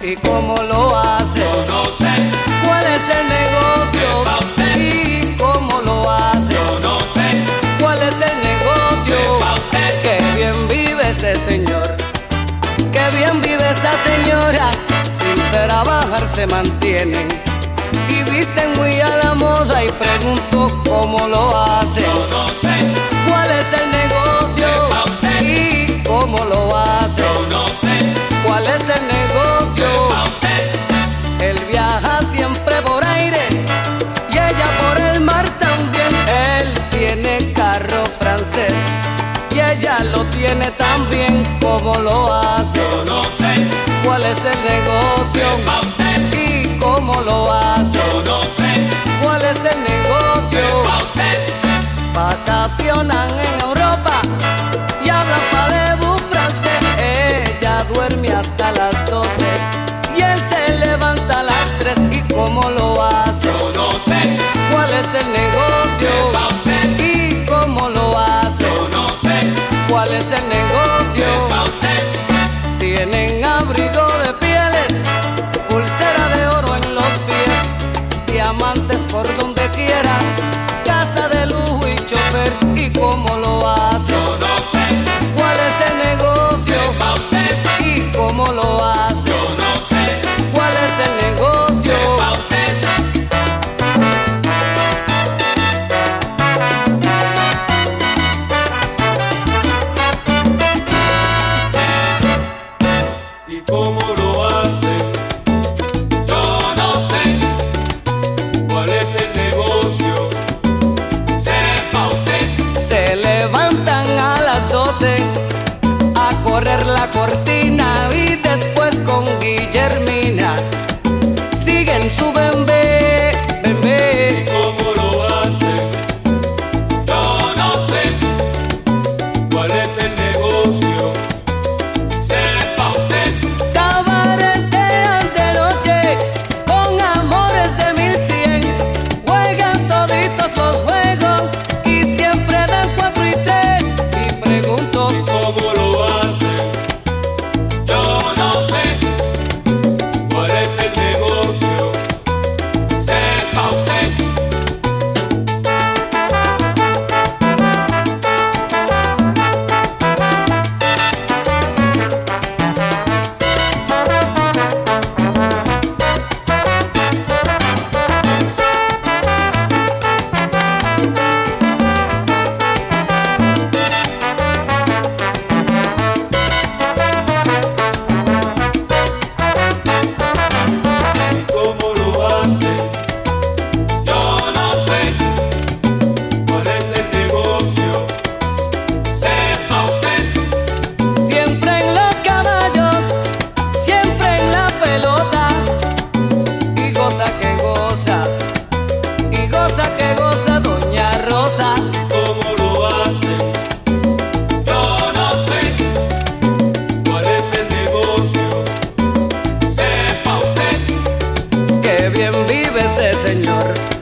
y cómo lo hace. Yo no sé, ¿Cuál es el negocio Sepa usted. y cómo lo hace? yo no sé, ¿Cuál es el negocio? Sepa usted. Que bien vive ese señor. Que bien vive esa señora. Sin trabajar se mantienen. Y visten muy a la moda y pregunto cómo lo hace. yo no sé, ¿Cuál es el negocio? Sepa usted. Y cómo lo hace. yo no sé, ¿Cuál es el negocio? cigarro francés y ella lo tiene tan bien como lo hace. Yo no sé cuál es el negocio y cómo lo hace. Yo no sé cuál es el negocio. Vacacionan en Europa y hablan para de francés. Ella duerme hasta las 12 y él se levanta a las 3 y cómo lo hace. Yo no sé cuál es el negocio. quien vive ese Señor.